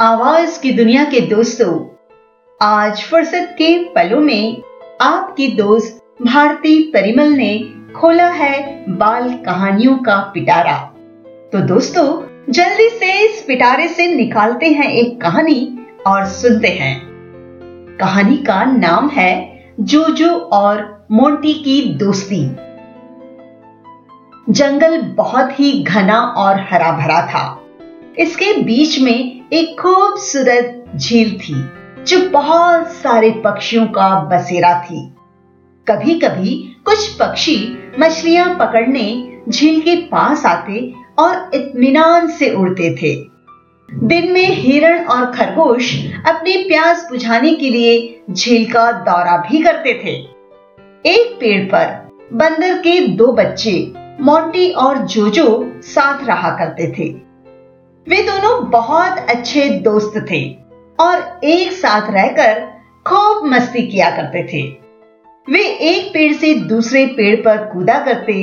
आवाज़ की दुनिया के दोस्तों, आज फुर्सत के पलों में आपकी दोस्त भारती परिमल ने खोला है बाल कहानियों का पिटारा। तो दोस्तों, जल्दी से इस पिटारे से निकालते हैं एक कहानी और सुनते हैं। कहानी का नाम है जोजो और मोंटी की दोस्ती। जंगल बहुत ही घना और हरा भरा था। इसके बीच में एक खूबसूरत झील थी, जो बहुत सारे पक्षियों का बसेरा थी। कभी कभी कुछ पक्षी मछलियाँ पकड़ने झील के पास आते और इत्मीनान से उड़ते थे। दिन में हिरण और खरगोश अपनी प्यास बुझाने के लिए झील का दौरा भी करते थे। एक पेड़ पर बंदर के दो बच्चे मोंटी और जोजो साथ रहा करते थे। वे दोनों बहुत अच्छे दोस्त थे और एक साथ रहकर खूब मस्ती किया करते थे। वे एक पेड़ से दूसरे पेड़ पर कूदा करते,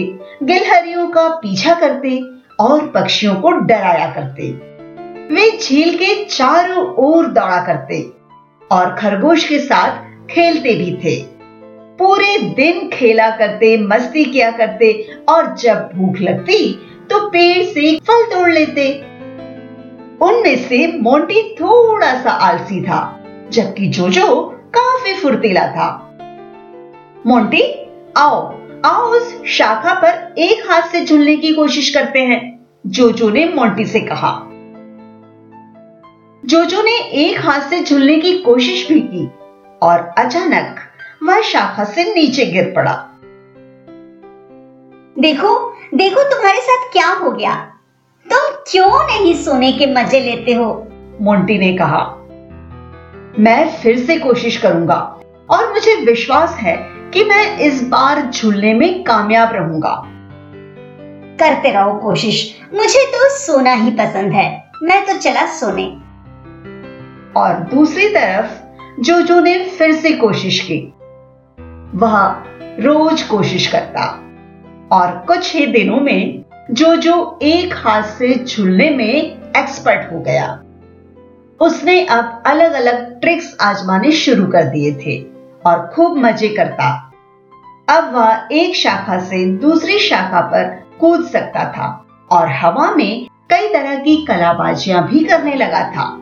गिलहरियों का पीछा करते और पक्षियों को डराया करते। वे झील के चारों ओर दौड़ा करते और खरगोश के साथ खेलते भी थे। पूरे दिन खेला करते, मस्ती किया करते और जब भूख लगती तो पेड़ से फल तोड़ लेते उनमें से मोंटी थोड़ा सा आलसी था, जबकि जोजो काफ़ी फुर्तीला था। मोंटी, आओ आओ उस शाखा पर एक हाथ से झूलने की कोशिश करते हैं, जोजो ने मोंटी से कहा। जोजो ने एक हाथ से झूलने की कोशिश भी की, और अचानक वह शाखा से नीचे गिर पड़ा। देखो देखो तुम्हारे साथ क्या हो गया। तुम क्यों नहीं सोने के मज़े लेते हो? मोंटी ने कहा मैं फिर से कोशिश करूँगा और मुझे विश्वास है कि मैं इस बार झूलने में कामयाब रहूँगा। करते रहो कोशिश। मुझे तो सोना ही पसंद है। मैं तो चला सोने। और दूसरी तरफ़ जोजो ने फिर से कोशिश की। वह रोज कोशिश करता और कुछ ही दिनों में जो जो एक हाथ से झूलने में एक्सपर्ट हो गया। उसने अब अलग अलग ट्रिक्स आजमाने शुरू कर दिए थे और खूब मज़े करता। अब वह एक शाखा से दूसरी शाखा पर कूद सकता था और हवा में कई तरह की कलाबाजियाँ भी करने लगा था।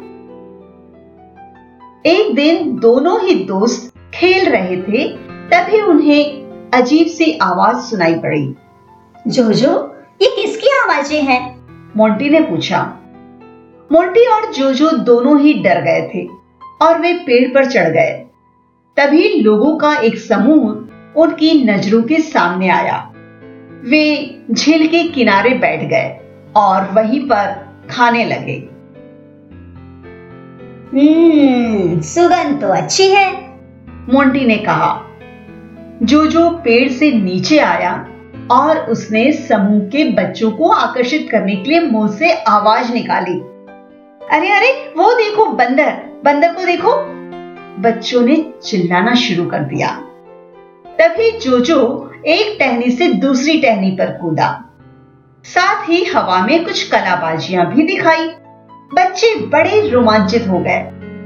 एक दिन दोनों ही दोस्त खेल रहे थे, तभी उन्हें अजीब सी आवाज़ सुनाई पड़ी। जोजो ये किसकी आवाज़ें हैं? मोंटी ने पूछा। मोंटी और जोजो दोनों ही डर गए थे और वे पेड़ पर चढ़ गए। तभी लोगों का एक समूह उनकी नज़रों के सामने आया। वे झील के किनारे बैठ गए और वहीं पर खाने लगे। हम्म सुगंध तो अच्छी है। मोंटी ने कहा। जो जो पेड़ से नीचे आया और उसने समूह के बच्चों को आकर्षित करने के लिए मुँह से आवाज़ निकाली। अरे अरे, वो देखो, बंदर बंदर को देखो। बच्चों ने चिल्लाना शुरू कर दिया। तभी जोजो एक टहनी से दूसरी टहनी पर कूदा। साथ ही हवा में कुछ कलाबाजियाँ भी दिखाई। बच्चे बड़े रोमांचित हो गए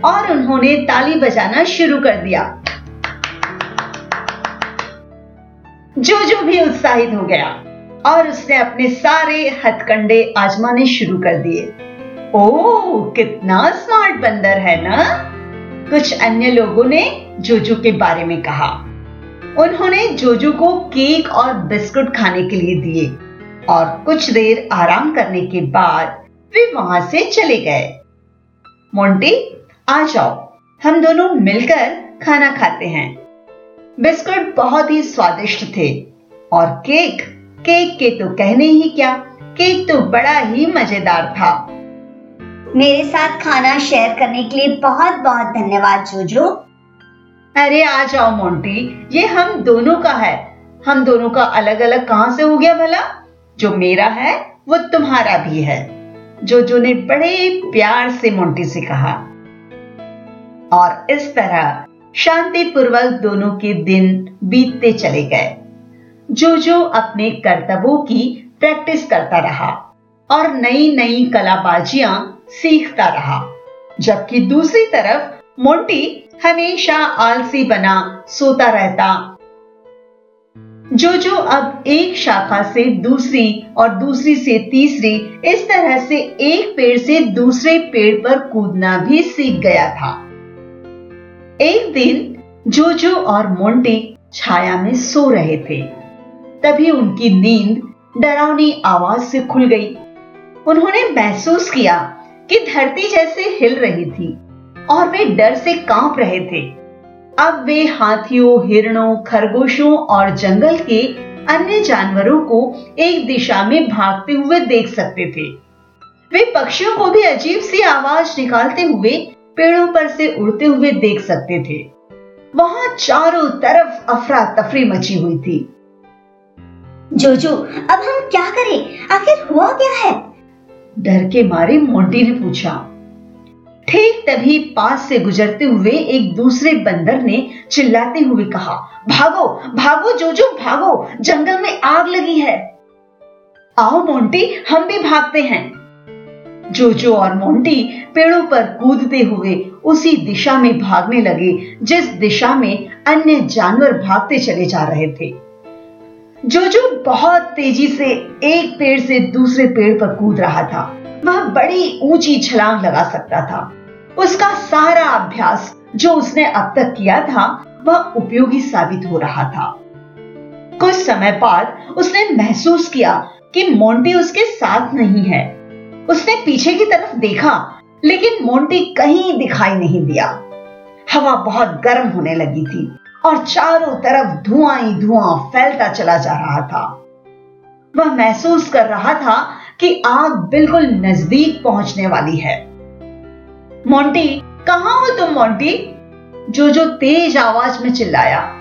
और उन्होंने ताली बजाना शुरू कर दिया। जो जो भी उत्साहित हो गया और उसने अपने सारे हथकंडे आजमाने शुरू कर दिए। ओ, कितना स्मार्ट बंदर है ना? कुछ अन्य लोगों ने जोजो के बारे में कहा। उन्होंने जोजो को केक और बिस्कुट खाने के लिए दिए और कुछ देर आराम करने के बाद वे वहाँ से चले गए। मोंटी, आ जाओ। हम दोनों मिलकर खाना खाते हैं। बिस्कुट बहुत ही स्वादिष्ट थे। और केक केक के तो कहने ही क्या केक तो बड़ा ही मज़ेदार था। मेरे साथ खाना शेयर करने के लिए बहुत बहुत धन्यवाद जोजो। अरे आ जाओ मोंटी। ये हम दोनों का है। हम दोनों का अलग अलग कहाँ से हो गया भला? जो मेरा है वो तुम्हारा भी है। जोजो ने बड़े प्यार से मोंटी से कहा। और इस तरह शांतिपूर्वक दोनों के दिन बीतते चले गए। जो जो अपने कर्तव्यों की प्रैक्टिस करता रहा और नई नई कलाबाजियाँ सीखता रहा, जबकि दूसरी तरफ़ मोंटी हमेशा आलसी बना सोता रहता। जो जो अब एक शाखा से दूसरी और दूसरी से तीसरी, इस तरह से एक पेड़ से दूसरे पेड़ पर कूदना भी सीख गया था। एक दिन जोजो और मोंटी छाया में सो रहे थे। तभी उनकी नींद डरावनी आवाज़ से खुल गई। उन्होंने महसूस किया कि धरती जैसे हिल रही थी और वे डर से काँप रहे थे। अब वे हाथियों, हिरणों, खरगोशों और जंगल के अन्य जानवरों को एक दिशा में भागते हुए देख सकते थे। वे पक्षियों को भी अजीब सी आवाज़ निकालते हुए पेड़ों पर से उड़ते हुए देख सकते थे। वहाँ चारों तरफ़ अफरा तफरी मची हुई थी। जोजो अब हम क्या करें? आखिर हुआ क्या है? डर के मारे मोंटी ने पूछा। ठीक तभी पास से गुजरते हुए एक दूसरे बंदर ने चिल्लाते हुए कहा भागो भागो जोजो भागो जंगल में आग लगी है। आओ मोंटी हम भी भागते हैं। जोजो और मोंटी पेड़ों पर कूदते हुए उसी दिशा में भागने लगे, जिस दिशा में अन्य जानवर भागते चले जा रहे थे। जोजो बहुत तेज़ी से एक पेड़ से दूसरे पेड़ पर कूद रहा था, वह बड़ी ऊँची छलांग लगा सकता था। उसका सारा अभ्यास जो उसने अब तक किया था, वह उपयोगी साबित हो रहा था। कुछ समय बाद उसने महसूस किया कि मोंटी उसके साथ नहीं है। उसने पीछे की तरफ़ देखा, लेकिन मोंटी कहीं दिखाई नहीं दिया। हवा बहुत गर्म होने लगी थी और चारों तरफ़ धुआँ ही धुआँ फैलता चला जा रहा था। वह महसूस कर रहा था कि आग बिल्कुल नज़दीक पहुँचने वाली है। मोंटी, कहा हो तुम मोंटी? जो जो तेज आवाज़ में चिल्लाया।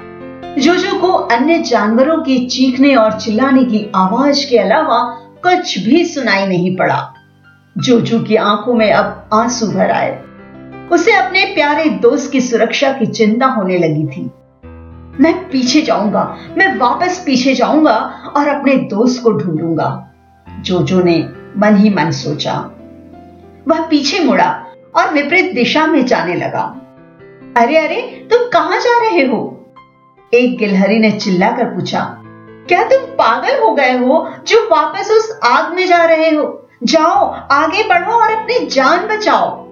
जोजो को अन्य जानवरों के चीखने और चिल्लाने की आवाज़ के अलावा कुछ भी सुनाई नहीं पड़ा। जोजो की आँखों में अब आँसू भर आए। उसे अपने प्यारे दोस्त की सुरक्षा की चिंता होने लगी थी। मैं पीछे जाऊँगा, मैं वापस पीछे जाऊँगा और अपने दोस्त को ढूंढूँगा। जोजो ने मन ही मन सोचा। वह पीछे मुड़ा और विपरीत दिशा में जाने लगा। अरे अरे, तुम कहाँ जा रहे हो? एक गिलहरी ने चिल्लाकर पूछा। क्या तुम पागल हो गए हो जो वापस उस आग में जा रहे हो? जाओ, आगे बढ़ो और अपनी जान बचाओ।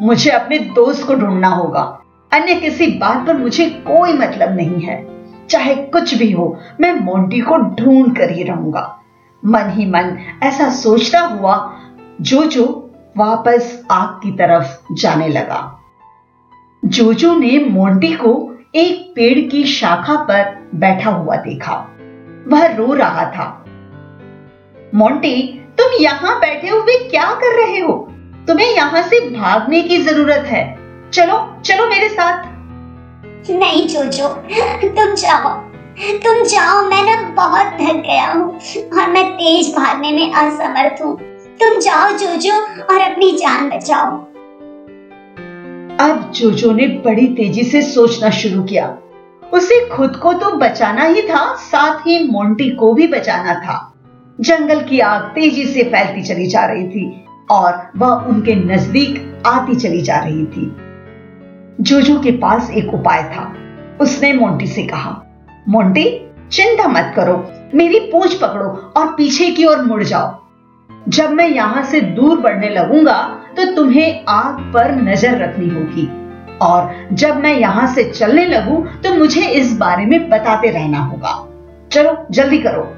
मुझे अपने दोस्त को ढूंढना होगा। अन्य किसी बात पर मुझे कोई मतलब नहीं है। चाहे कुछ भी हो, मैं मोंटी को ढूंढ कर ही रहूँगा। मन ही मन ऐसा सोचता हुआ जोजो वापस आग की तरफ़ जाने लगा। जोजो ने मोंटी को एक पेड़ की शाखा पर बैठा हुआ देखा। वह रो रहा था। मोंटी तुम यहाँ बैठे हुए क्या कर रहे हो? तुम्हें यहाँ से भागने की ज़रूरत है। चलो चलो मेरे साथ। नहीं जोजो तुम जाओ। तुम जाओ मैं ना बहुत थक गया हूँ और मैं तेज भागने में असमर्थ हूँ। तुम जाओ जोजो और अपनी जान बचाओ। अब जोजो ने बड़ी तेज़ी से सोचना शुरू किया। उसे खुद को तो बचाना ही था साथ ही मोंटी को भी बचाना था। जंगल की आग तेज़ी से फैलती चली जा रही थी और वह उनके नज़दीक आती चली जा रही थी। जोजो के पास एक उपाय था। उसने मोंटी से कहा, मोंटी, चिंता मत करो। मेरी पूछ पकड़ो और पीछे की ओर मुड़ जाओ। जब मैं यहाँ से दूर बढ़ने लगूँगा तो तुम्हें आग पर नज़र रखनी होगी। और जब मैं यहाँ से चलने लगूं तो मुझे इस बारे में बताते रहना होगा। चलो, जल्दी करो।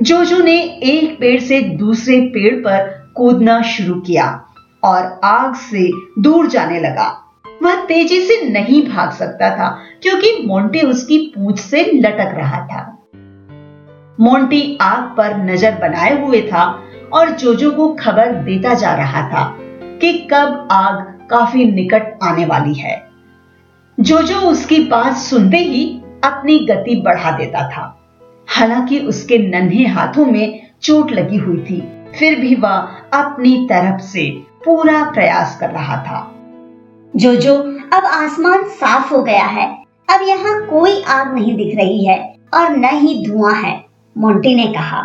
जोजो ने एक पेड़ से दूसरे पेड़ पर कूदना शुरू किया और आग से दूर जाने लगा। वह तेज़ी से नहीं भाग सकता था, क्योंकि मोंटी उसकी पूंछ से लटक रहा था। मोंटी आग पर नज़र बनाए हुए था और जोजो को खबर देता जा रहा था कि कब आग काफ़ी निकट आने वाली है। जोजो उसकी बात सुनते ही अपनी गति बढ़ा देता था। हालाँकि उसके नन्हे हाथों में चोट लगी हुई थी फिर भी वह अपनी तरफ़ से पूरा प्रयास कर रहा था। जोजो अब आसमान साफ़ हो गया है। अब यहाँ कोई आग नहीं दिख रही है और न ही धुआँ है मोंटी ने कहा।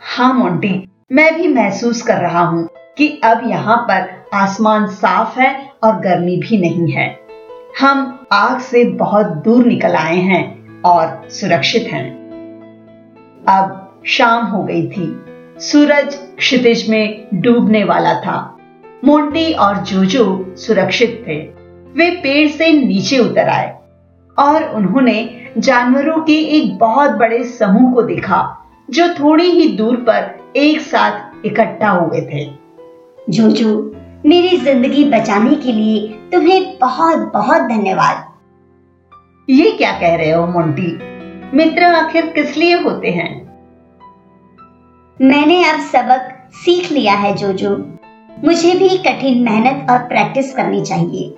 हाँ मोंटी मैं भी महसूस कर रहा हूँ कि अब यहाँ पर आसमान साफ़ है और गर्मी भी नहीं है। हम आग से बहुत दूर निकल आए हैं और सुरक्षित हैं। अब शाम हो गई थी। सूरज क्षितिज में डूबने वाला था। मोंटी और जोजो सुरक्षित थे। वे पेड़ से नीचे उतर आए और उन्होंने जानवरों के एक बहुत बड़े समूह को देखा जो थोड़ी ही दूर पर एक साथ इकट्ठा हुए थे। जोजो मेरी ज़िंदगी बचाने के लिए तुम्हें बहुत बहुत धन्यवाद। ये क्या कह रहे हो मोंटी? मित्र आखिर किस लिए होते हैं? मैंने अब सबक सीख लिया है, जोजो। मुझे भी कठिन मेहनत और प्रैक्टिस करनी चाहिए।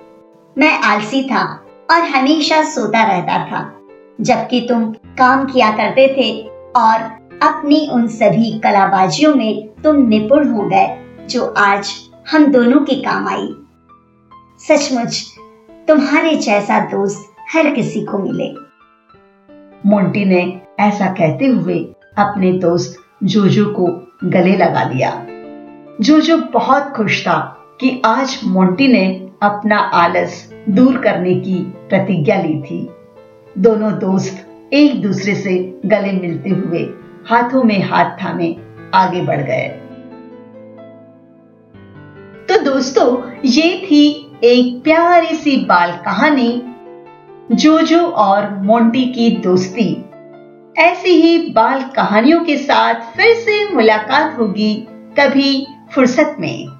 मैं आलसी था और हमेशा सोता रहता था, जबकि तुम काम किया करते थे और अपनी उन सभी कलाबाजियों में तुम निपुण हो गए, जो आज हम दोनों के काम आई। सचमुच, तुम्हारे जैसा दोस्त हर किसी को मिले। मोंटी ने ऐसा कहते हुए अपने दोस्त जोजो को गले लगा लिया। जोजो बहुत खुश था कि आज मोंटी ने अपना आलस दूर करने की प्रतिज्ञा ली थी। दोनों दोस्त एक दूसरे से गले मिलते हुए हाथों में हाथ थामे आगे बढ़ गए। तो दोस्तों, ये थी एक प्यारी सी बाल कहानी जोजो और मोंटी की दोस्ती। ऐसी ही बाल कहानियों के साथ फिर से मुलाकात होगी कभी फुर्सत में।